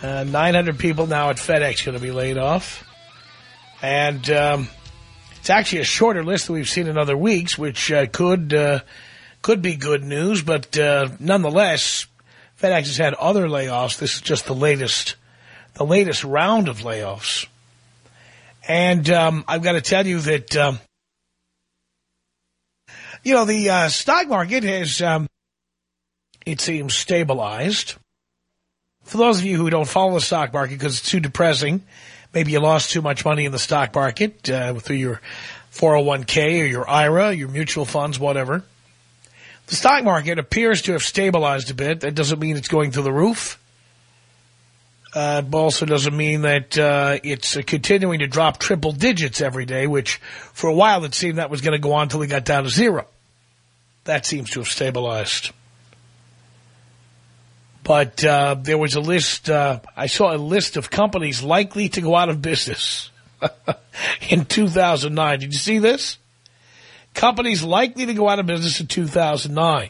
Uh, 900 people now at FedEx going to be laid off. And um, it's actually a shorter list than we've seen in other weeks, which uh, could uh, could be good news. But uh, nonetheless, FedEx has had other layoffs. This is just the latest, the latest round of layoffs. And um, I've got to tell you that, um, you know, the uh, stock market has, um, it seems, stabilized. For those of you who don't follow the stock market because it's too depressing, maybe you lost too much money in the stock market uh, through your 401k or your IRA, your mutual funds, whatever. The stock market appears to have stabilized a bit. That doesn't mean it's going through the roof. Uh, also doesn't mean that uh, it's uh, continuing to drop triple digits every day, which for a while it seemed that was going to go on until it got down to zero. That seems to have stabilized. But uh, there was a list, uh, I saw a list of companies likely to go out of business in 2009. Did you see this? Companies likely to go out of business in 2009.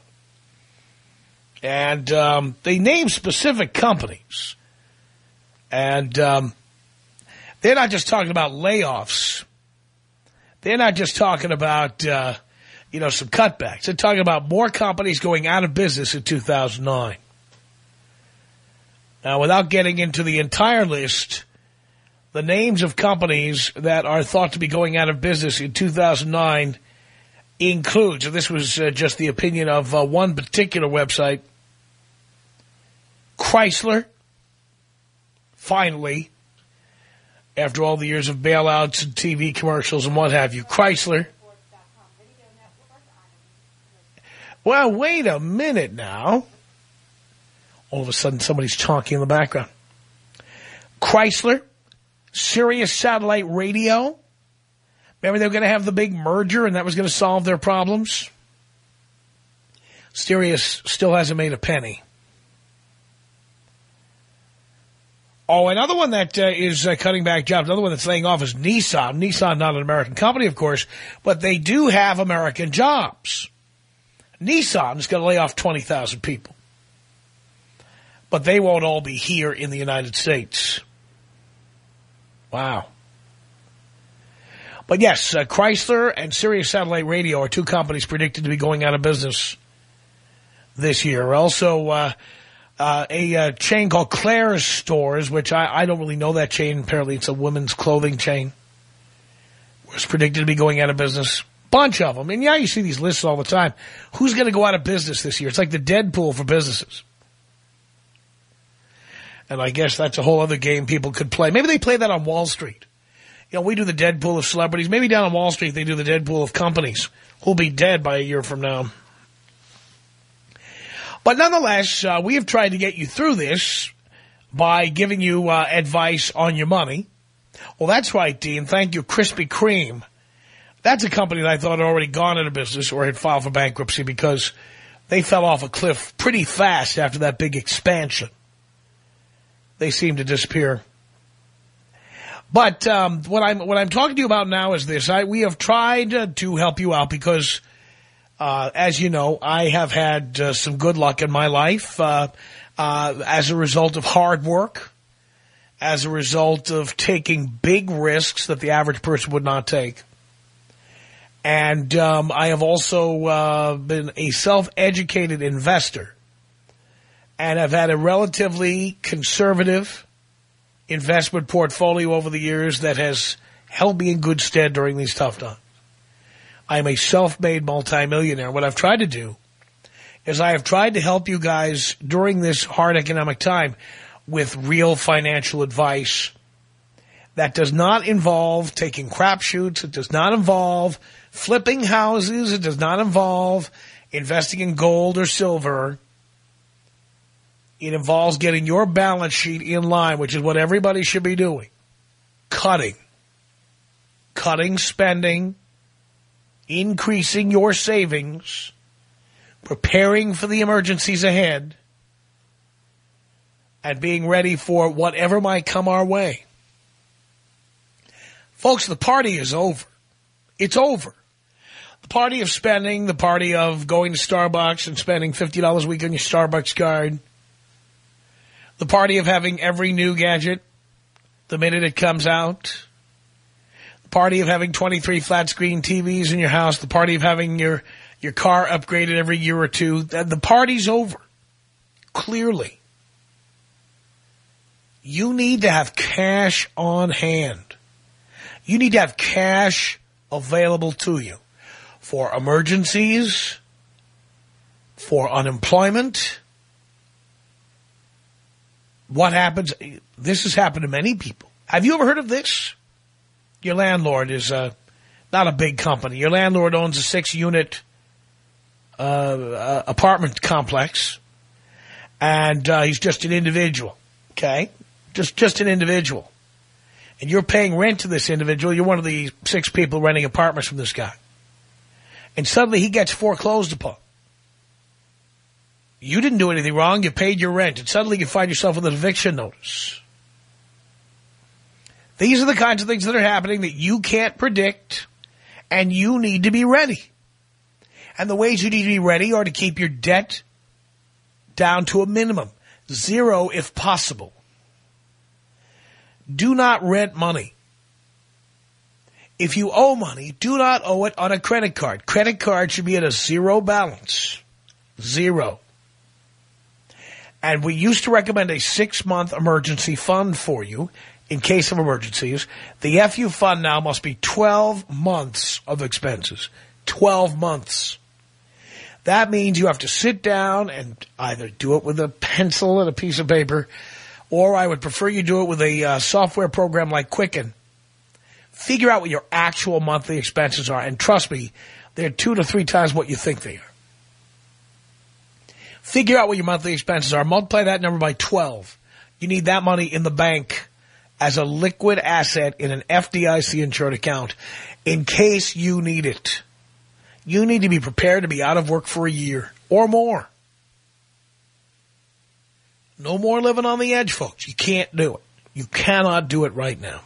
And um, they named specific companies. And um, they're not just talking about layoffs. They're not just talking about, uh, you know, some cutbacks. They're talking about more companies going out of business in 2009. Now, without getting into the entire list, the names of companies that are thought to be going out of business in 2009 includes, and this was uh, just the opinion of uh, one particular website, Chrysler, finally, after all the years of bailouts and TV commercials and what have you, Chrysler. Well, wait a minute now. All of a sudden, somebody's talking in the background. Chrysler, Sirius Satellite Radio. Remember they were going to have the big merger and that was going to solve their problems? Sirius still hasn't made a penny. Oh, another one that uh, is uh, cutting back jobs, another one that's laying off is Nissan. Nissan, not an American company, of course, but they do have American jobs. Nissan is going to lay off 20,000 people but they won't all be here in the United States. Wow. But yes, uh, Chrysler and Sirius Satellite Radio are two companies predicted to be going out of business this year. Also, uh, uh, a uh, chain called Claire's Stores, which I, I don't really know that chain. Apparently, it's a women's clothing chain. Was predicted to be going out of business. Bunch of them. And yeah, you see these lists all the time. Who's going to go out of business this year? It's like the Deadpool for businesses. And I guess that's a whole other game people could play. Maybe they play that on Wall Street. You know, we do the Deadpool of celebrities. Maybe down on Wall Street they do the Deadpool of companies who'll be dead by a year from now. But nonetheless, uh, we have tried to get you through this by giving you uh, advice on your money. Well, that's right, Dean. Thank you, Krispy Kreme. That's a company that I thought had already gone out of business or had filed for bankruptcy because they fell off a cliff pretty fast after that big expansion they seem to disappear. But um, what I'm what I'm talking to you about now is this: I, we have tried uh, to help you out because, uh, as you know, I have had uh, some good luck in my life uh, uh, as a result of hard work, as a result of taking big risks that the average person would not take. And um, I have also uh, been a self-educated investor and I've had a relatively conservative investment portfolio over the years that has held me in good stead during these tough times. I am a self-made multimillionaire. What I've tried to do is I have tried to help you guys during this hard economic time with real financial advice that does not involve taking crapshoots. It does not involve flipping houses. It does not involve investing in gold or silver. It involves getting your balance sheet in line, which is what everybody should be doing. Cutting. Cutting spending. Increasing your savings. Preparing for the emergencies ahead. And being ready for whatever might come our way. Folks, the party is over. It's over. The party of spending, the party of going to Starbucks and spending $50 a week on your Starbucks card, The party of having every new gadget the minute it comes out. The party of having 23 flat screen TVs in your house. The party of having your, your car upgraded every year or two. The party's over. Clearly. You need to have cash on hand. You need to have cash available to you for emergencies, for unemployment. What happens? This has happened to many people. Have you ever heard of this? Your landlord is uh, not a big company. Your landlord owns a six-unit uh, uh, apartment complex, and uh, he's just an individual, okay? Just, just an individual. And you're paying rent to this individual. You're one of the six people renting apartments from this guy. And suddenly he gets foreclosed upon. You didn't do anything wrong. You paid your rent. And suddenly you find yourself with an eviction notice. These are the kinds of things that are happening that you can't predict, and you need to be ready. And the ways you need to be ready are to keep your debt down to a minimum. Zero if possible. Do not rent money. If you owe money, do not owe it on a credit card. Credit card should be at a zero balance. Zero. And we used to recommend a six-month emergency fund for you in case of emergencies. The FU fund now must be 12 months of expenses. 12 months. That means you have to sit down and either do it with a pencil and a piece of paper, or I would prefer you do it with a uh, software program like Quicken. Figure out what your actual monthly expenses are, and trust me, they're two to three times what you think they are. Figure out what your monthly expenses are. Multiply that number by 12. You need that money in the bank as a liquid asset in an FDIC insured account in case you need it. You need to be prepared to be out of work for a year or more. No more living on the edge, folks. You can't do it. You cannot do it right now.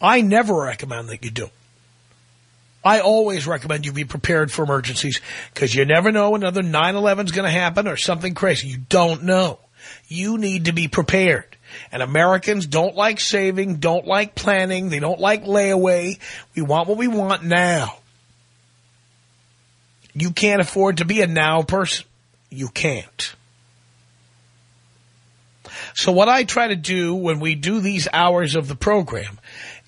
I never recommend that you do. I always recommend you be prepared for emergencies because you never know another 9-11 is going to happen or something crazy. You don't know. You need to be prepared. And Americans don't like saving, don't like planning, they don't like layaway. We want what we want now. You can't afford to be a now person. You can't. So what I try to do when we do these hours of the program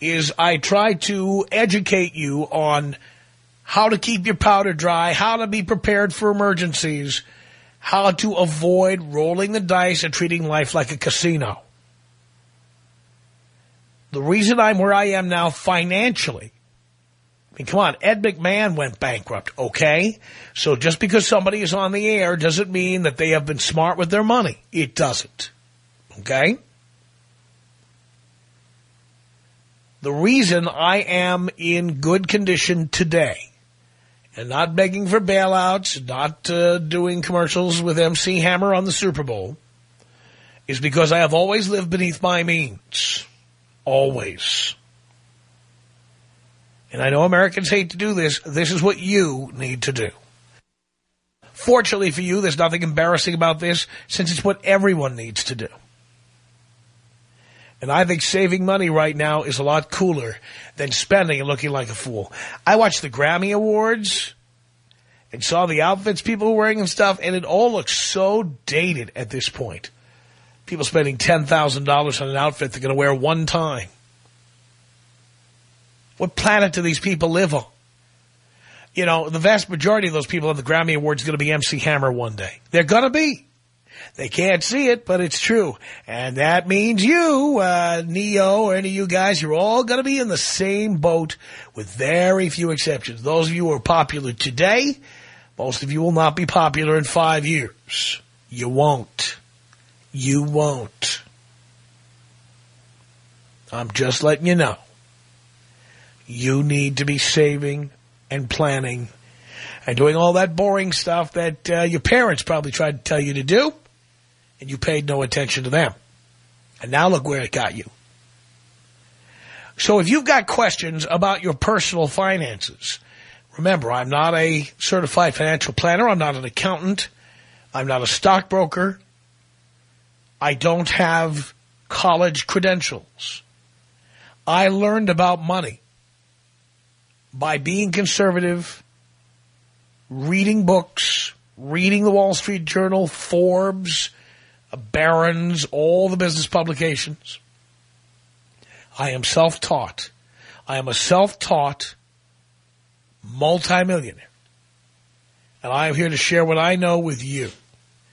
is I try to educate you on how to keep your powder dry, how to be prepared for emergencies, how to avoid rolling the dice and treating life like a casino. The reason I'm where I am now financially, I mean, come on, Ed McMahon went bankrupt, okay? So just because somebody is on the air doesn't mean that they have been smart with their money. It doesn't, okay? The reason I am in good condition today and not begging for bailouts, not uh, doing commercials with MC Hammer on the Super Bowl is because I have always lived beneath my means. Always. And I know Americans hate to do this. This is what you need to do. Fortunately for you, there's nothing embarrassing about this since it's what everyone needs to do. And I think saving money right now is a lot cooler than spending and looking like a fool. I watched the Grammy Awards and saw the outfits people were wearing and stuff, and it all looks so dated at this point. People spending $10,000 on an outfit they're going to wear one time. What planet do these people live on? You know, the vast majority of those people at the Grammy Awards are going to be MC Hammer one day. They're going to be. They can't see it, but it's true. And that means you, uh, Neo, or any of you guys, you're all going to be in the same boat with very few exceptions. Those of you who are popular today, most of you will not be popular in five years. You won't. You won't. I'm just letting you know. You need to be saving and planning and doing all that boring stuff that uh, your parents probably tried to tell you to do and you paid no attention to them. And now look where it got you. So if you've got questions about your personal finances, remember, I'm not a certified financial planner. I'm not an accountant. I'm not a stockbroker. I don't have college credentials. I learned about money by being conservative, reading books, reading the Wall Street Journal, Forbes, Uh, Barron's, all the business publications. I am self-taught. I am a self-taught multimillionaire. And I am here to share what I know with you.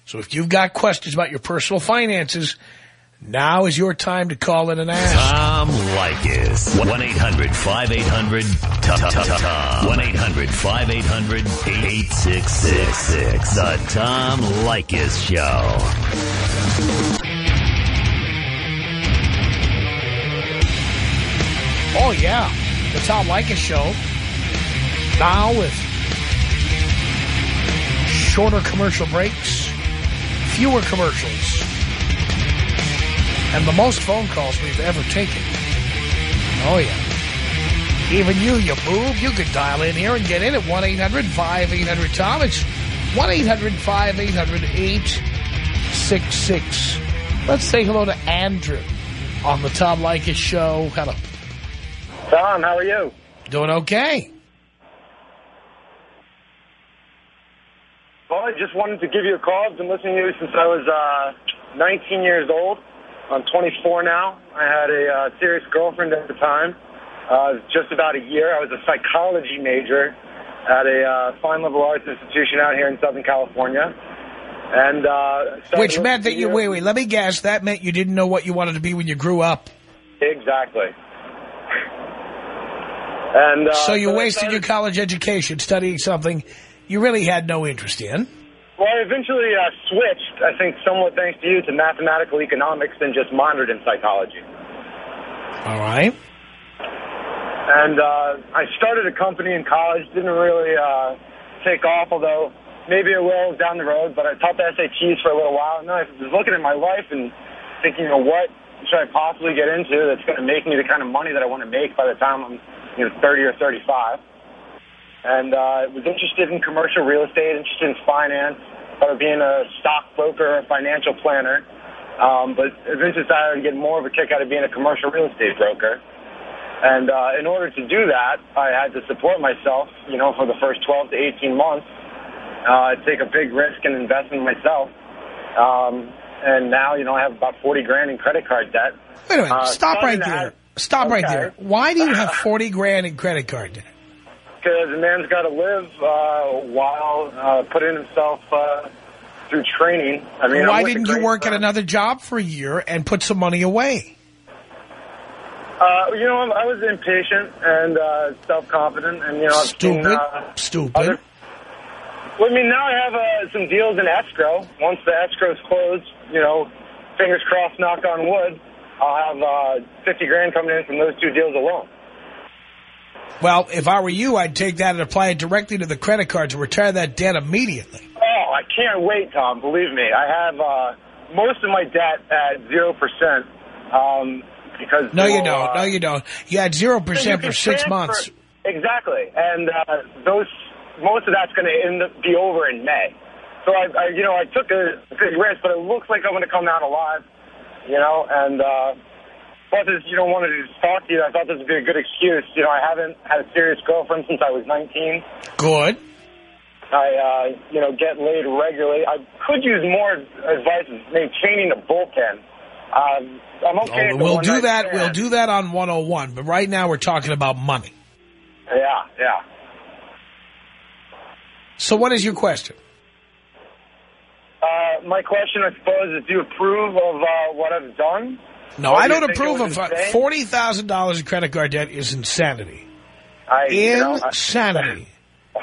So if you've got questions about your personal finances, now is your time to call in and ask. Tom Leykis. 1-800-5800-TOM. 1-800-5800-8666. The Tom Leykis Show. Oh, yeah. The Tom Leykis Show. Now with shorter commercial breaks, fewer commercials, and the most phone calls we've ever taken. Oh, yeah. Even you, you boob, you could dial in here and get in at 1-800-5800-TOM. It's 1-800-5800-866. Let's say hello to Andrew on the Tom Leykis Show. Hello. Tom, how are you? Doing okay. Well, I just wanted to give you a call. I've been listening to you since I was uh, 19 years old. I'm 24 now. I had a uh, serious girlfriend at the time. Uh, just about a year. I was a psychology major at a uh, fine liberal arts institution out here in Southern California. And uh, Which meant that you, wait, wait, let me guess, that meant you didn't know what you wanted to be when you grew up. Exactly. And uh, so you I wasted started- your college education studying something you really had no interest in. Well, I eventually uh, switched, I think somewhat thanks to you, to mathematical economics and just minored in psychology. All right. And uh, I started a company in college, didn't really uh, take off, although maybe it will down the road, but I taught the SATs for a little while, and then I was looking at my life and thinking, you know, what should I possibly get into that's going to make me the kind of money that I want to make by the time I'm, you know, 30 or 35. And uh, was interested in commercial real estate, interested in finance, thought of being a stockbroker or financial planner. Um, but eventually decided to get more of a kick out of being a commercial real estate broker. And uh, in order to do that, I had to support myself, you know, for the first 12 to 18 months. Uh, take a big risk and invest in myself. Um, and now, you know, I have about 40 grand in credit card debt. Wait a minute. Uh, Stop right starting there. Stop right there. Why do you have 40 grand in credit card debt? Because a man's got to live uh, while uh, putting himself uh, through training. I mean, Why didn't you work at another job for a year and put some money away? Uh, you know, I was impatient and uh, self-confident, and you know, I've seen, Stupid. uh, Stupid. other- Well, I mean, now I have uh, some deals in escrow. Once the escrow's closed, you know, fingers crossed, knock on wood, I'll have uh, 50 grand coming in from those two deals alone. Well, if I were you, I'd take that and apply it directly to the credit card to retire that debt immediately. Oh, I can't wait, Tom. Believe me, I have uh, most of my debt at zero percent. Um, because No, you don't. uh, No, you don't. You had 0% you for six months. Exactly, and uh, those most of that's going to end up be over in May. So I, I, you know, I took a big risk, but it looks like I'm going to come out alive. You know, and uh, plus, you don't wanted to talk to you. I thought this would be a good excuse. You know, I haven't had a serious girlfriend since I was 19. Good. I, uh, you know, get laid regularly. I could use more advice, maintaining the bullpen. Um, I'm okay. Oh, we'll do that. stand. We'll do that on 101. But right now we're talking about money. Yeah, yeah. So what is your question? Uh, my question, I suppose, is do you approve of uh, what I've done? No, I do don't approve of insane? $40,000 in credit card debt is insanity. I, you know, I- Insanity.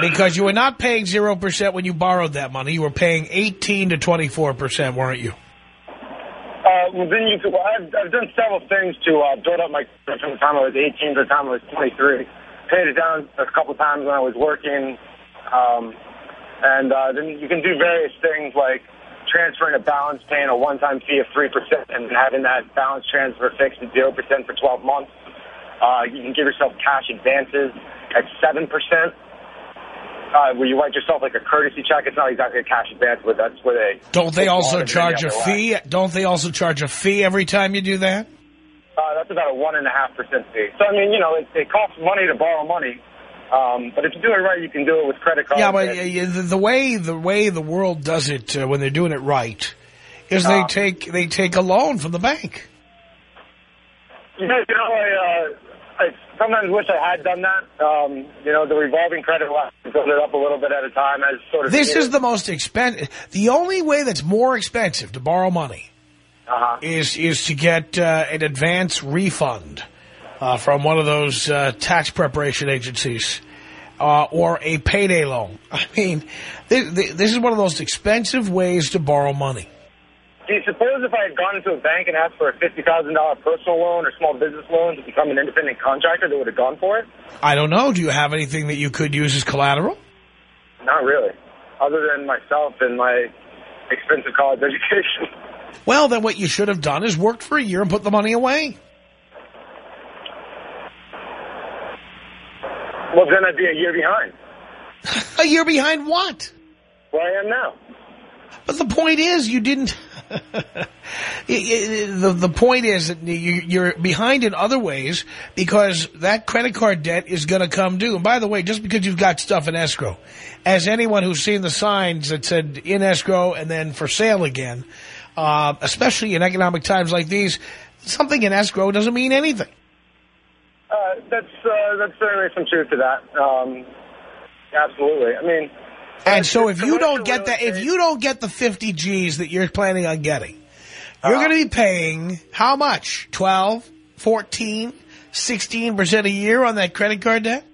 Because you were not paying 0% when you borrowed that money. You were paying 18 to 24%, weren't you? Uh, well, then you could. Well, I've, I've done several things to uh, build up my credit from the time I was 18 to the time I was 23. Paid it down a couple times when I was working, um, and uh, then you can do various things like transferring a balance, paying a one-time fee of three percent, and having that balance transfer fixed at zero percent for 12 months. Uh, you can give yourself cash advances at seven percent. uh, where you write yourself like a courtesy check. It's not exactly a cash advance, but that's where they... Don't they also charge a other way. fee? Don't they also charge a fee every time you do that? Uh, that's about a one and a half percent fee. So I mean, you know, it, it costs money to borrow money, um, but if you do it right, you can do it with credit cards. Yeah, but uh, the, way the way the world does it uh, when they're doing it right is they Uh. take they take a loan from the bank. You know, you know I, uh, I sometimes wish I had done that. Um, you know, the revolving credit line, build it up a little bit at a time as sort of... This is the most expensive. The only way that's more expensive to borrow money Uh-huh. is is to get uh, an advance refund uh, from one of those uh, tax preparation agencies uh, or a payday loan. I mean, th th this is one of those expensive ways to borrow money. Do you suppose if I had gone into a bank and asked for a $50,000 personal loan or small business loan to become an independent contractor, they would have gone for it? I don't know. Do you have anything that you could use as collateral? Not really. Other than myself and my expensive college education. Well, then what you should have done is worked for a year and put the money away. Well, then I'd be a year behind. A year behind what? Where I am now. But the point is, you didn't. the the point is that you, you're behind in other ways because that credit card debt is going to come due. And by the way, just because you've got stuff in escrow, as anyone who's seen the signs that said in escrow and then for sale again, uh, especially in economic times like these, something in escrow doesn't mean anything. Uh, that's uh, that's certainly some truth to that. Um, absolutely. I mean, And so if you don't get that, if you don't get the 50 G's that you're planning on getting, you're Uh-huh. going to be paying how much? 12, 14, 16% a year on that credit card debt?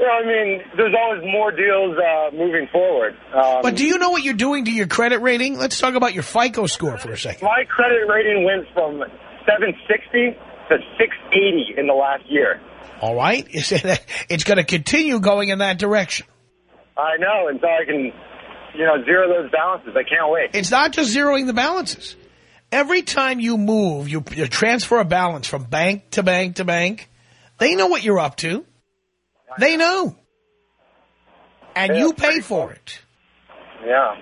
Yeah, I mean, there's always more deals uh, moving forward. Um, But do you know what you're doing to your credit rating? Let's talk about your FICO score for a second. my credit rating went from 760 to 680 in the last year. All right? It's going to continue going in that direction. I know, and so I can, you know, zero those balances. I can't wait. It's not just zeroing the balances. Every time you move, you, you transfer a balance from bank to bank to bank, they know what you're up to. They know. And Yeah, you pay for it. Yeah.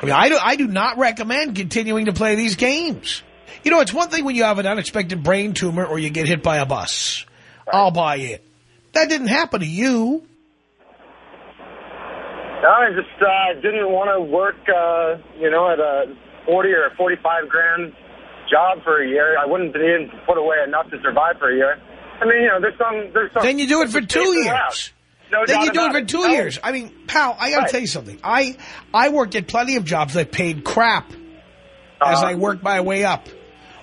I mean, I do, I do not recommend continuing to play these games. You know, it's one thing when you have an unexpected brain tumor or you get hit by a bus. I'll buy it. That didn't happen to you. No, I just uh, didn't want to work, uh, you know, at a 40 or 45 grand job for a year. I wouldn't be able to put away enough to survive for a year. I mean, you know, there's some, there's some. Then you do it for two years. No Then you do it for two No. years. I mean, pal, I got to Right. tell you something. I I worked at plenty of jobs that paid crap as Uh-huh. I worked my way up.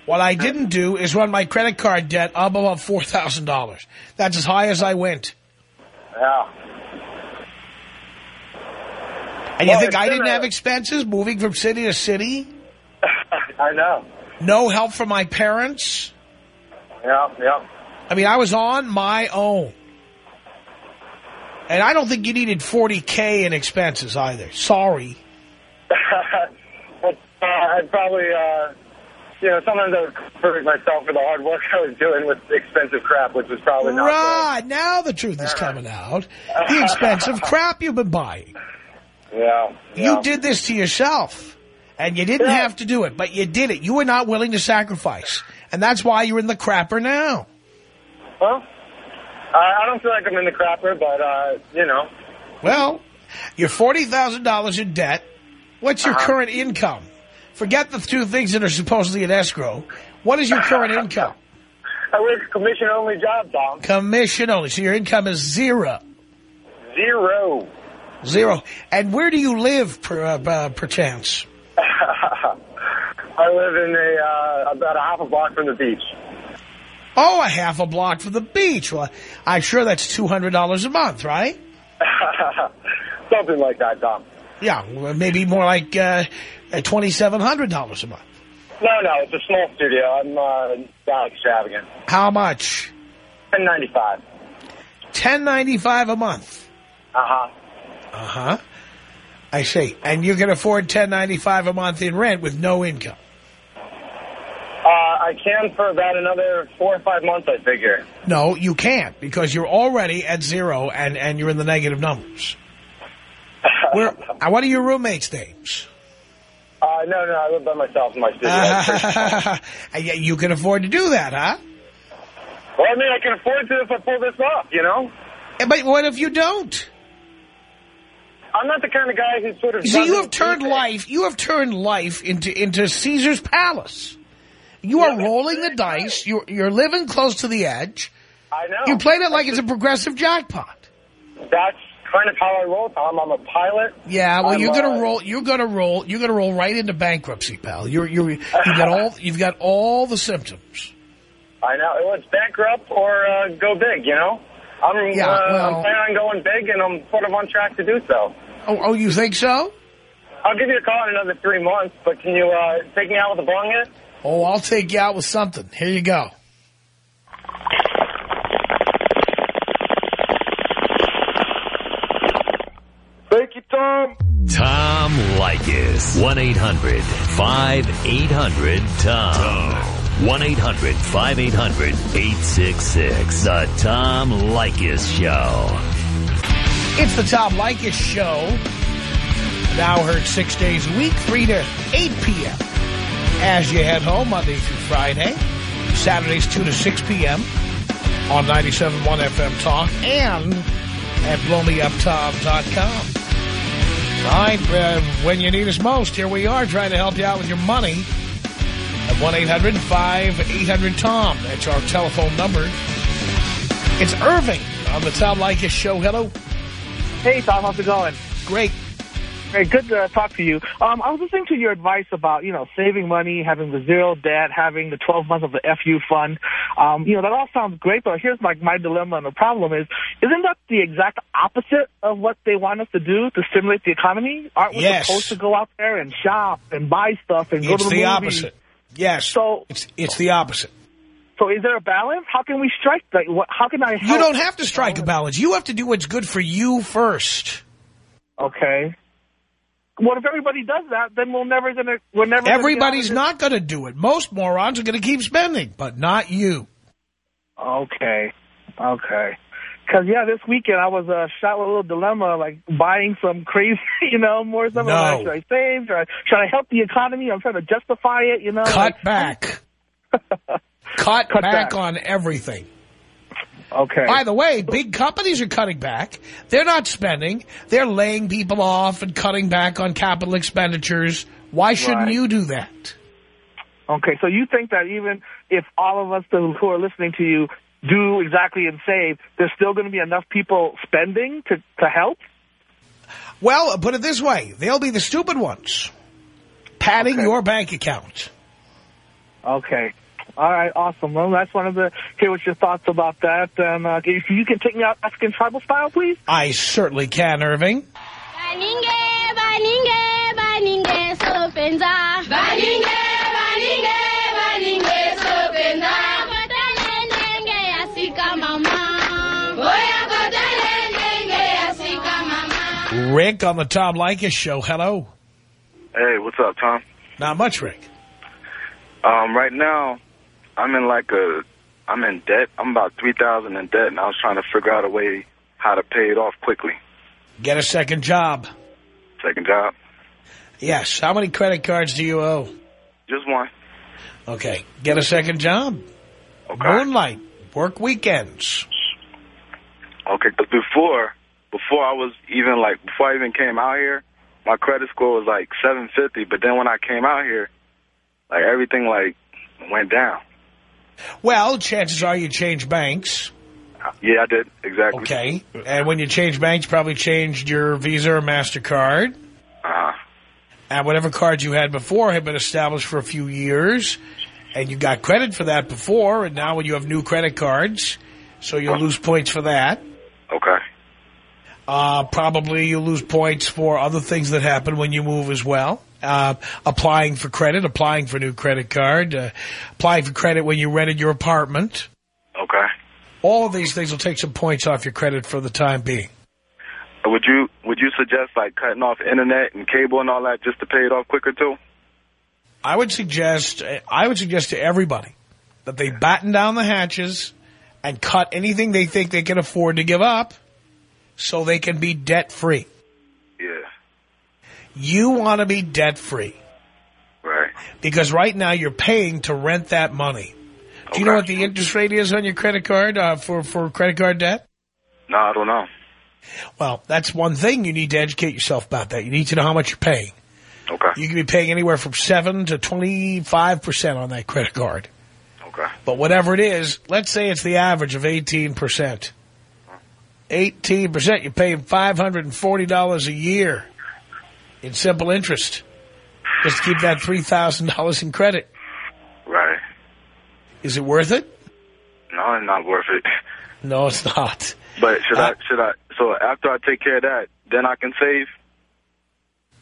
What I didn't do is run my credit card debt up above $4,000. That's as high as I went. Yeah. And you think I didn't a- have expenses moving from city to city? I know. No help from my parents? Yeah, yeah. I mean, I was on my own. And I don't think you needed 40K in expenses either. Sorry. but uh, I'd probably, uh, you know, sometimes I would comfort myself for the hard work I was doing with expensive crap, which was probably not Right. Now the truth is coming out. The expensive crap you've been buying. good. Yeah. yeah. You did this to yourself. And you didn't Yeah. have to do it, but you did it. You were not willing to sacrifice. And that's why you're in the crapper now. Well, I I don't feel like I'm in the crapper, but, uh, you know, Well, you're $40,000 in debt. What's your Uh-huh. current income? Forget the two things that are supposedly in escrow. What is your current income? I work commission-only job, Tom. Commission only. So your income is zero. Zero. Zero. And where do you live, per, uh, uh, perchance? I live in a, uh, about a half a block from the beach. Oh, a half a block from the beach. Well, I'm sure that's $200 a month, right? Something like that, Tom. Yeah, maybe more like uh, $2,700 a month. No, no, it's a small studio. I'm uh, not extravagant. How much? Ten ninety five. Ten ninety five a month. Uh huh. Uh huh. I see. And you can afford ten ninety five a month in rent with no income. Uh, I can for about another four or five months, I figure. No, you can't because you're already at zero and, and you're in the negative numbers. Where, uh, what are your roommates' names? Uh, no, no, I live by myself in my studio. Uh, you can afford to do that, huh? well, I mean, I can afford to if I pull this off, you know? But what if you don't? I'm not the kind of guy who sort of... You see, you have turned life, you have turned life into, into Caesar's palace. You are Yeah, rolling the dice. You're, you're living close to the edge. I know. You played it like it's a progressive jackpot. That's kind of how I roll, Tom. I'm a pilot. Yeah, well, I'm, you're uh, gonna roll. You're gonna roll. You're gonna roll right into bankruptcy, pal. You're you're you've got all you've got all the symptoms. I know. It was bankrupt or uh, go big, you know? I'm, Yeah, uh, well- I'm planning on going big, and I'm sort of on track to do so. Oh, oh, you think so? I'll give you a call in another three months, but can you uh, take me out with a bong yet? Oh, I'll take you out with something. Here you go. Thank you, Tom. Tom Leykis. 1-800-5800-TOM. 1-800-5800-866. The Tom Leykis Show. It's the Tom Leykis Show. Now heard six days a week, 3 to 8 p.m. As you head home Monday through Friday. Saturdays 2 to 6 p.m. on 97.1 FM Talk and at blowmeuptom.com. All right, uh, when you need us most, here we are trying to help you out with your money at 1-800-5800-TOM. That's our telephone number. It's Irving on the Tom Leykis Show. Hello. Hey, Tom, how's it going? Great. Hey, good to talk to you. Um, I was listening to your advice about, you know, saving money, having the zero debt, having the 12 months of the FU fund. Um, you know, that all sounds great, but here's like my dilemma and the problem is, isn't that the exact opposite of what they want us to do to stimulate the economy? Aren't we Yes. supposed to go out there and shop and buy stuff and go It's to the, the movies? opposite. Yes. So- it's it's the opposite. So is there a balance? How can we strike that? What, how can I help? You don't have to strike a balance. You have to do what's good for you first. Okay. What if everybody does that? Then we'll never gonna. We're never. gonna get out of Everybody's not going to do it. Most morons are going to keep spending, but not you. Okay. Okay. Because, yeah, this weekend I was uh, shot with a little dilemma, like buying some crazy, you know, more stuff. No. Like, should I save? Should I, should I help the economy? I'm trying to justify it, you know. Cut like- back. Cut, Cut back back. on everything. Okay. By the way, big companies are cutting back. They're not spending. They're laying people off and cutting back on capital expenditures. Why shouldn't Right. you do that? Okay, so you think that even if all of us who are listening to you do exactly and save, there's still going to be enough people spending to, to help? Well, put it this way. They'll be the stupid ones. Padding Okay. your bank account. Okay. All right, awesome. Well, that's one of the, hear what your thoughts about that. And uh, if you can take me out African tribal style, please. I certainly can, Irving. Baninge, baninge, baninge, sopenza. Baninge, baninge, baninge, sopenza. Kotale nenge yasika mama. Boya kotale nenge yasika mama. Rick on the Tom Leykis show. Hello. Hey, what's up, Tom? Not much, Rick. Um, right now, I'm in like a, I'm in debt. I'm about three thousand in debt, and I was trying to figure out a way how to pay it off quickly. Get a second job. Second job, Yes. How many credit cards do you owe? just one. Okay. Get a second job. Okay. Moonlight. Work weekends. Okay, because before, before I was even like, before I even came out here, my credit score was like 750. But then when I came out here, like everything like went down. Well, chances are you change banks. Yeah, I did exactly. Okay. And when you change banks, probably changed your Visa or MasterCard. Uh, And whatever card you had before had been established for a few years. And you got credit for that before. And now when you have new credit cards, so you'll lose points for that. okay. Uh, probably you'll lose points for other things that happen when you move as well. Uh, applying for credit, applying for a new credit card, uh, applying for credit when you rented your apartment. Okay. All of these things will take some points off your credit for the time being. Would you would you suggest like cutting off internet and cable and all that just to pay it off quicker too? I would suggest, I would suggest to everybody that they batten down the hatches and cut anything they think they can afford to give up so they can be debt-free. Yeah. You want to be debt-free Right. because right now you're paying to rent that money. Do you know what the interest rate is on your credit card uh, for, for credit card debt? No, I don't know. Well, that's one thing you need to educate yourself about that. You need to know how much you're paying. Okay. You can be paying anywhere from 7 to 25% on that credit card. Okay. But whatever it is, let's say it's the average of 18%. 18%, you're paying $540 a year in simple interest. Just to keep that $3,000 in credit. Right. Is it worth it? No, it's not worth it. No, it's not. But should Uh, I? Should I? So after I take care of that, then I can save.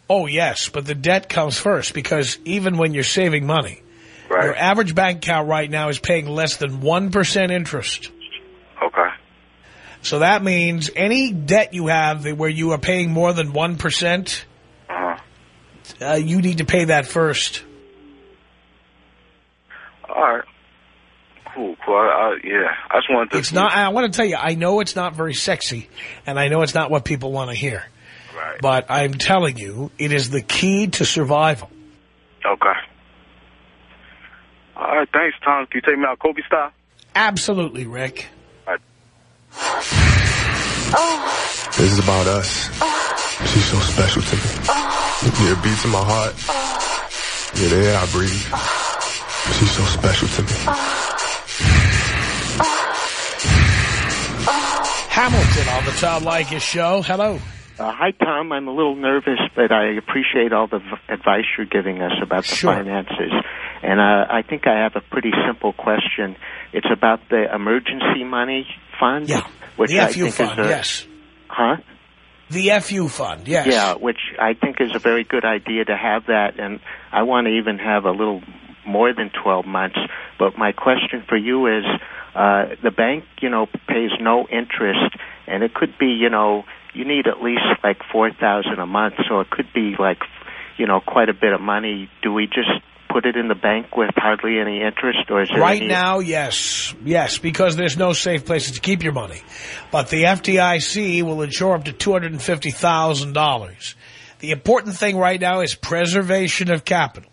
Oh, yes, but the debt comes first because even when you're saving money, Right. your average bank account right now is paying less than 1% interest. Okay. So that means any debt you have where you are paying more than 1%, Uh huh. Uh, you need to pay that first. All right. Cool. Cool. I, I, yeah. I just wanted to. It's not, I want to tell you, I know it's not very sexy, and I know it's not what people want to hear. Right. But I'm telling you, it is the key to survival. Okay. All right. Thanks, Tom. Can you take me out Kobe style? Absolutely, Rick. Oh. This is about us. She's so special to me. Yeah, it beats in my heart. Yeah, the air I breathe. She's so special to me. Hamilton on the Tom Leykis show. Hello. Uh, hi, Tom. I'm a little nervous, but I appreciate all the v- advice you're giving us about the Sure. finances. And uh, I think I have a pretty simple question. It's about the emergency money fund, Yeah. which the I FU think fund, is a, yes. huh? The FU fund, yes. Yeah, which I think is a very good idea to have that, and I want to even have a little more than 12 months. But my question for you is, uh, the bank, you know, pays no interest, and it could be, you know, you need at least like 4000 a month, so it could be like, you know, quite a bit of money. Do we just put it in the bank with hardly any interest, or is Right any... now, yes. Yes, because there's no safe places to keep your money. But the FDIC will insure up to $250,000. The important thing right now is preservation of capital.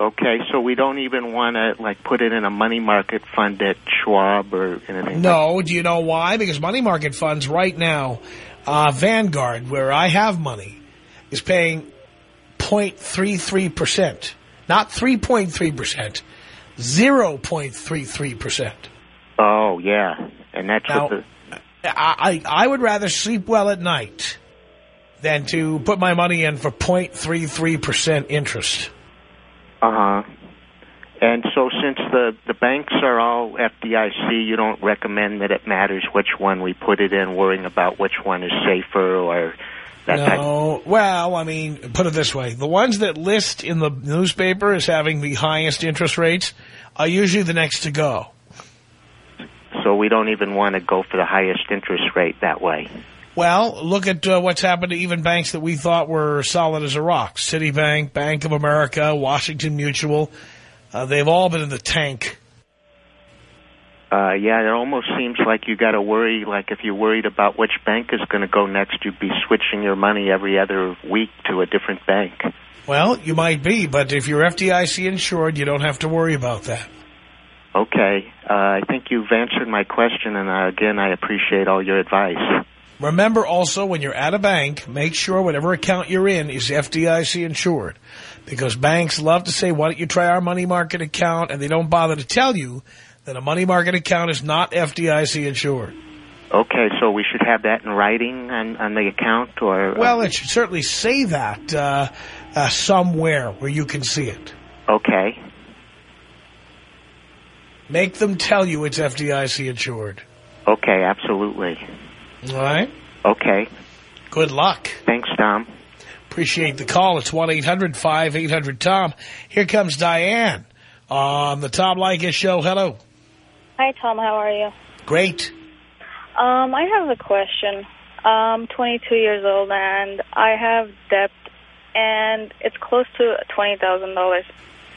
Okay, so we don't even want to like put it in a money market fund at Schwab or anything. No, do you know why? Because money market funds right now, uh, Vanguard, where I have money, is paying 0.33%. Not 3.3%, 0.33%. Oh yeah, and that's Now- what the I, I I would rather sleep well at night than to put my money in for 0.33% interest. Uh huh. And so, since the the banks are all FDIC, you don't recommend that it matters which one we put it in, worrying about which one is safer or that. No, well, I mean, put it this way. The ones that list in the newspaper as having the highest interest rates are usually the next to go. So we don't even want to go for the highest interest rate that way. Well, look at uh, what's happened to even banks that we thought were solid as a rock. Citibank, Bank of America, Washington Mutual. Uh, they've all been in the tank. Uh, yeah, it almost seems like you got to worry. Like if you're worried about which bank is going to go next, you'd be switching your money every other week to a different bank. Well, you might be, but if you're FDIC insured, you don't have to worry about that. Okay, uh, I think you've answered my question, and uh, again, I appreciate all your advice. Remember also, when you're at a bank, make sure whatever account you're in is FDIC insured. Because banks love to say, why don't you try our money market account? And they don't bother to tell you that a money market account is not FDIC insured. Okay, so we should have that in writing on, on the account, or Well, it should certainly say that uh, uh, somewhere where you can see it. okay, Make them tell you it's FDIC insured. okay, absolutely. All right? Okay, Good luck. thanks, Tom. Appreciate the call. It's 1-800-5800-TOM. Here comes Diane on the Tom Leykis Show. Hello. Hi, Tom. How are you? Great. Um, I have a question. I'm 22 years old and I have debt and it's close to twenty thousand dollars.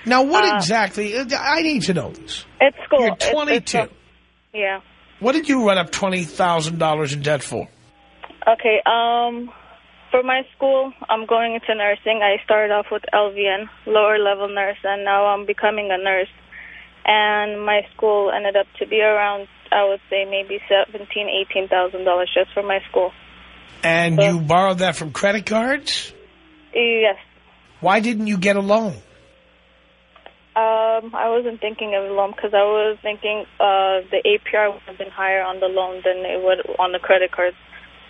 Now, what Uh, exactly? I need to know this. It's school. You're It's- it's 22. yeah. What did you run up $20,000 in debt for? Okay. Um, for my school, I'm going into nursing. I started off with LVN, lower level nurse, and now I'm becoming a nurse. And my school ended up to be around, I would say, maybe seventeen, eighteen thousand dollars just for my school. And you borrowed that from credit cards? Yes. Why didn't you get a loan? Um, I wasn't thinking of a loan because I was thinking uh, the APR would have been higher on the loan than it would on the credit cards,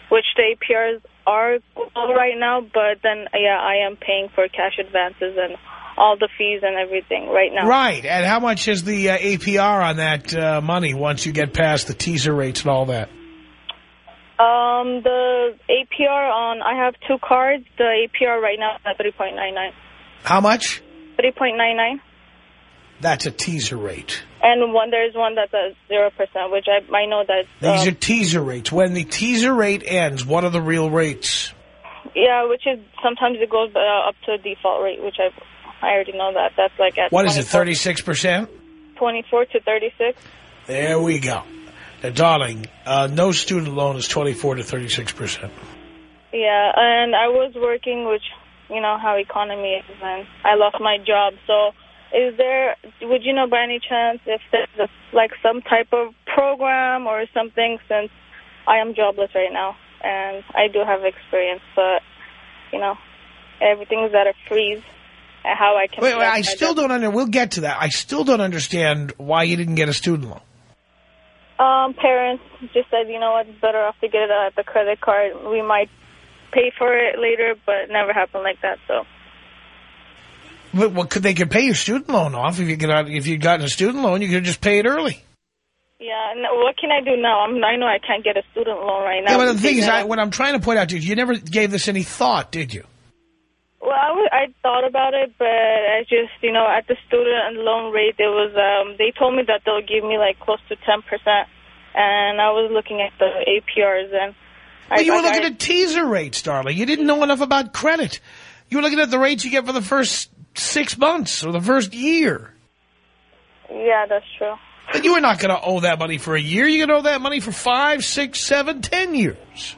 which the APRs are right now. But then, yeah, I am paying for cash advances and all the fees and everything right now. Right. And how much is the uh, APR on that uh, money once you get past the teaser rates and all that? Um, the APR on I have two cards. The APR right now is at three point nine nine. How much? Three point nine nine. That's a teaser rate. And one there's one that's at zero percent, which I I know that. These um, are teaser rates. When the teaser rate ends, what are the real rates? Yeah, which is sometimes it goes uh, up to default rate, which I I already know that. That's like at What is it, 36%? 24 to 36. There we go. Now, darling, uh, no student loan is 24 to 36%. Yeah, and I was working, which you know how economy is, and I lost my job. So, is there? Would you know by any chance if there's a, like some type of program or something? Since I am jobless right now, and I do have experience, but you know everything's at a freeze. How I can? Wait, wait, I still don't under. We'll get to that. I still don't understand why you didn't get a student loan. Um, parents just said, you know what, it's better off to get it at the credit card. We might pay for it later, but it never happened like that. So, But what could they could pay your student loan off if you got if you gotten a student loan? You could just pay it early. yeah. And what can I do now? I'm, I know I can't get a student loan right now. Yeah, but the thing is, I, what I'm trying to point out to you, you never gave this any thought, did you? Well, I, w- I thought about it, but I just, you know, at the student loan rate, it was, um, they told me that they'll give me like close to 10%. And I was looking at the APRs and Well, I, you were looking I- at teaser rates, darling. You didn't know enough about credit. You were looking at the rates you get for the first six months or the first year. Yeah, that's true. But you were not going to owe that money for a year. You're going to owe that money for five, six, seven, ten years.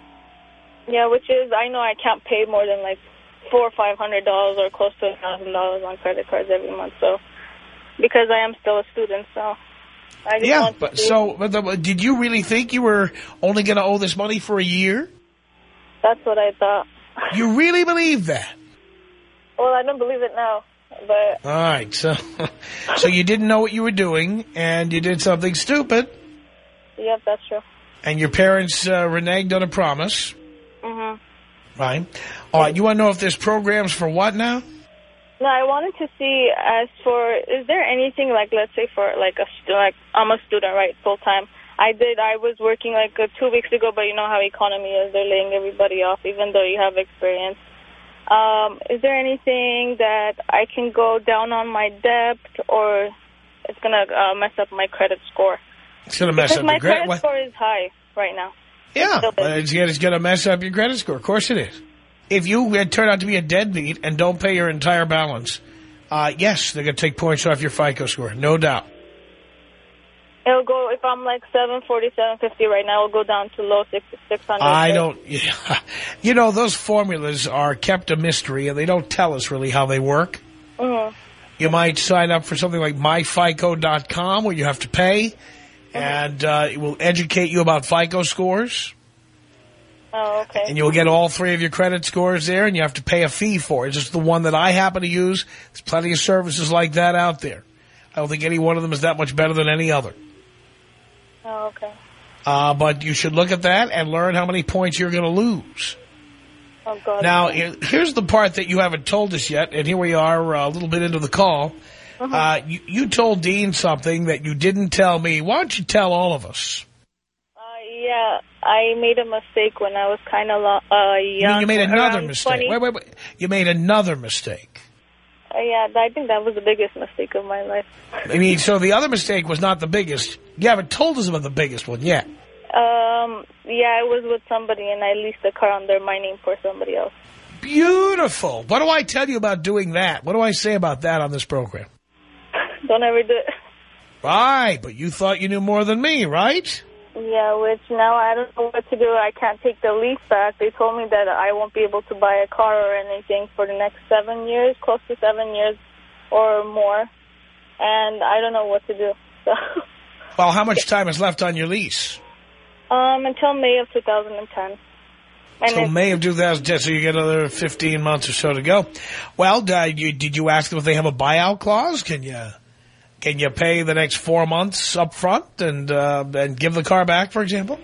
Yeah, which is, I know I can't pay more than like four or five hundred dollars or close to a thousand dollars on credit cards every month. So, because I am still a student, so Yeah, but so but the, did you really think you were only going to owe this money for a year? that's what I thought. You really believe that? Well, I don't believe it now, but All right, so so you didn't know what you were doing, and you did something stupid, yep, that's true. and your parents uh, reneged on a promise, Mhm. Right? All right, you want to know if there's programs for what now? No, I wanted to see as for is there anything like let's say for like a stu- like I'm a student right full time. I did I was working like uh, two weeks ago, but you know how economy is. They're laying everybody off, even though you have experience. Um, is there anything that I can go down on my debt, or it's gonna uh, mess up my credit score? It's going to mess because up my credit. credit what? score is high right now. Yeah, but it's, it's going to mess up your credit score. Of course it is. If you uh, turn out to be a deadbeat and don't pay your entire balance, uh, yes, they're going to take points off your FICO score, no doubt. It'll go if I'm like seven forty, seven fifty right now. It'll go down to low six six hundred. I don't, you know, those formulas are kept a mystery and they don't tell us really how they work. Mm-hmm. You might sign up for something like myfico.com where you have to pay and uh, it will educate you about FICO scores Oh, okay. and you'll get all three of your credit scores there and you have to pay a fee for it. It's just the one that I happen to use. There's plenty of services like that out there. I don't think any one of them is that much better than any other. Oh, okay. Uh, but you should look at that and learn how many points you're going to lose. Oh God. Now, here's the part that you haven't told us yet, and here we are uh, a little bit into the call. Uh, you, you told Dean something that you didn't tell me. Why don't you tell all of us? Uh, yeah, I made a mistake when I was kind of uh, You, young. mean you made another mistake. 20. Wait, wait, wait. You made another mistake. Uh, yeah, I think that was the biggest mistake of my life. I mean, so the other mistake was not the biggest. You haven't told us about the biggest one yet. Um, yeah, I was with somebody and I leased a car under my name for somebody else. Beautiful. What do I tell you about doing that? What do I say about that on this program? Don't ever do it. Right, but you thought you knew more than me, right? Yeah, which now I don't know what to do. I can't take the lease back. They told me that I won't be able to buy a car or anything for the next seven years, close to seven years or more. And I don't know what to do. So, Well, how much time is left on your lease? um, until May of 2010. And Until May of 2010, so you get another 15 months or so to go. Well, uh, you, did you ask them if they have a buyout clause? Can you can you pay the next four months up front and uh, and give the car back, for example?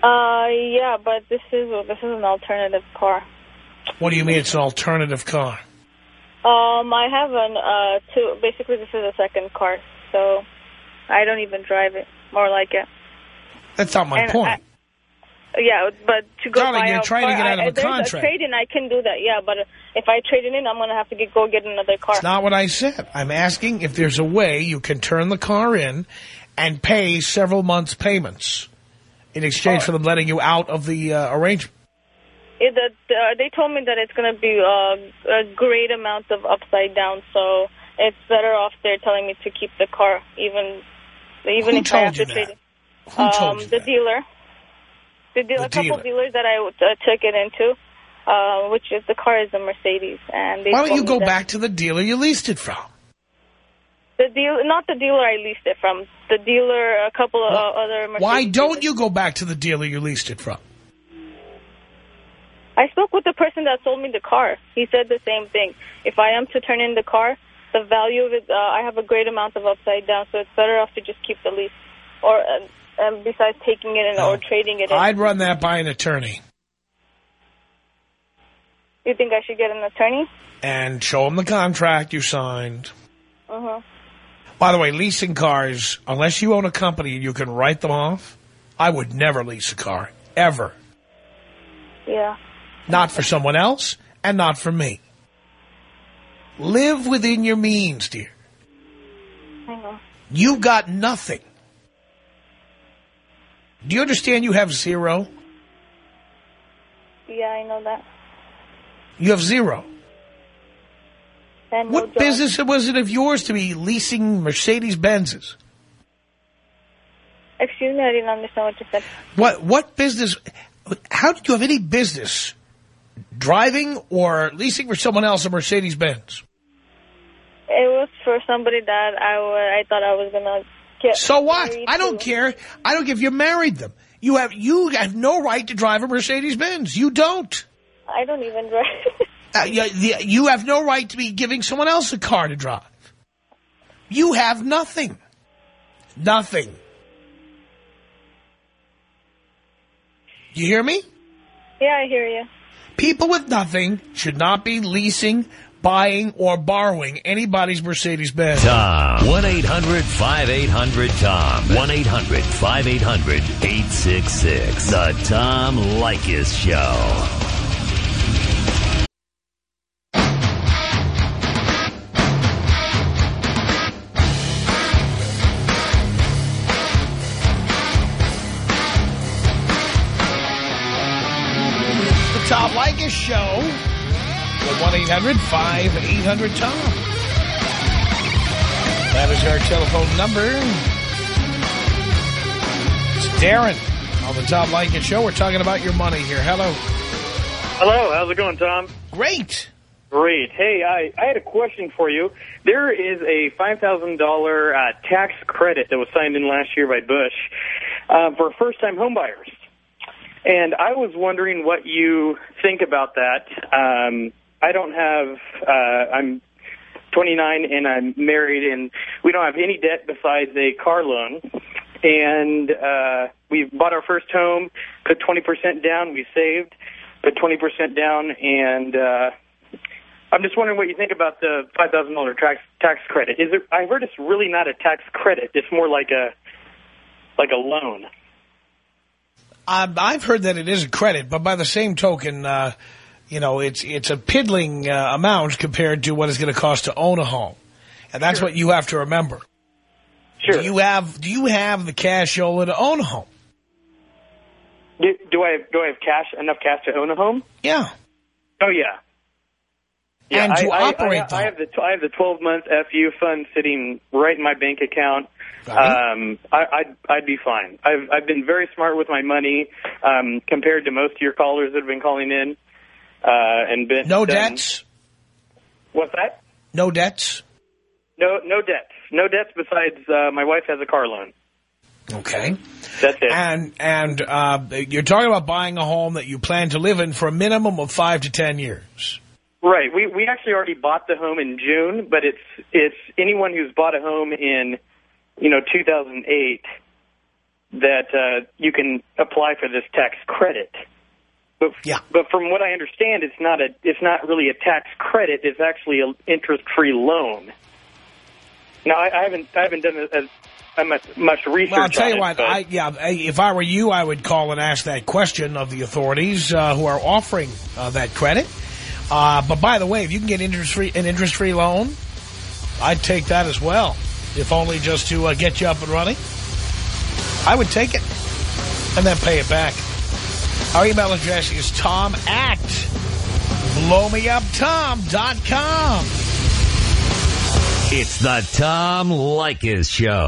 Uh, yeah, but this is this is an alternative car. What do you mean it's an alternative car? Um, I have an uh two. Basically, this is a second car, so I don't even drive it. More like it. That's not my And point. I- yeah, but to go Darling, buy you're trying to get out of I, a there's contract. a trade-in, I can do that. Yeah, but if I trade it in, I'm gonna have to get, go get another car. It's not what I said. I'm asking if there's a way you can turn the car in and pay several months' payments in exchange for them letting you out of the uh, arrangement. It, the, uh, they told me that it's gonna be uh, a great amount of upside down, so it's better off they're telling me to keep the car, even even Who if I have to trade it. Who told um, you the that? dealer. The deal, The a couple dealer. dealers that I uh, took it into, uh, which is the car is a Mercedes, and they Why don't you go back to the dealer you leased it from? The deal, not the dealer I leased it from. The dealer, a couple of uh, other. Mercedes Why don't you go back to the dealer you leased it from? I spoke with the person that sold me the car. He said the same thing. If I am to turn in the car, the value of it, uh, I have a great amount of upside down, so it's better off to just keep the lease, or uh, besides taking it in or trading it in. I'd run that by an attorney You think I should get an attorney? and show him the contract you signed. Uh-huh. By the way, leasing cars, unless you own a company and you can write them off, I would never lease a car, ever. Yeah. Not for someone else and not for me. Live within your means, dear. I know. You've got nothing. Do you understand you have zero? Yeah, I know that. You have zero. No What job. business was it of yours to be leasing Mercedes-Benzes? Excuse me, I didn't understand what you said. What what business? How did you have any business driving or leasing for someone else a Mercedes Benz? It was for somebody that I, I thought I was going to get So what? I don't to. care. I don't care if you married them. You have you have no right to drive a Mercedes Benz. You don't. I don't even drive. Uh, you, you have no right to be giving someone else a car to drive. You have nothing. Nothing. You hear me? yeah, I hear you. People with nothing should not be leasing, buying, or borrowing anybody's Mercedes-Benz. Tom. 1-800-5800-TOM. 1-800-5800-866. The Tom Leykis Show. Show. The 1-800-5800-TOM. That is our telephone number. It's Darren on the Tom Leykis Show. We're talking about your money here. Hello. Hello, how's it going, Tom? Great. Great. Hey, I, I had a question for you. There is a $5,000 uh, tax credit that was signed in last year by Bush uh, for first-time homebuyers. And I was wondering what you think about that. Um, I don't have, uh, I'm 29 and I'm married and we don't have any debt besides a car loan. And uh, we bought our first home, put 20% down, we saved, put 20% down, and uh, I'm just wondering what you think about the $5,000 tax tax credit. Is it? I heard it's really not a tax credit. It's more like a like a loan. I've heard that it is a credit, but by the same token, uh, you know, it's it's a piddling uh, amount compared to what it's going to cost to own a home, and that's what you have to remember. Sure. Do you have Do you have the cashola to own a home? Do, do I have, do I have cash enough cash to own a home? Yeah. Oh yeah. Yeah, And to I, I- operate I, I, have the I have the 12 month FU fund sitting right in my bank account. Um, I, I'd I'd be fine. I've I've been very smart with my money um, compared to most of your callers that have been calling in. Uh, and been No done- debts? What's that? No debts? No no debts. No debts besides uh, my wife has a car loan. Okay. That's it. And and uh, you're talking about buying a home that you plan to live in for a minimum of five to ten years. Right. We we actually already bought the home in June, but it's it's anyone who's bought a home in you know 2008 that uh, you can apply for this tax credit. But yeah. but from what I understand, it's not a it's not really a tax credit. It's actually an interest free loan. Now I, I haven't I haven't done as, as much, much research. Well, I'll tell you it, what. I, yeah, if I were you, I would call and ask that question of the authorities uh, who are offering uh, that credit. Uh, but by the way, if you can get interest free an interest free loan, I'd take that as well. If only just to uh, get you up and running. I would take it and then pay it back. Our email address is tom at blowmeuptom.com. It's the Tom Leykis Show.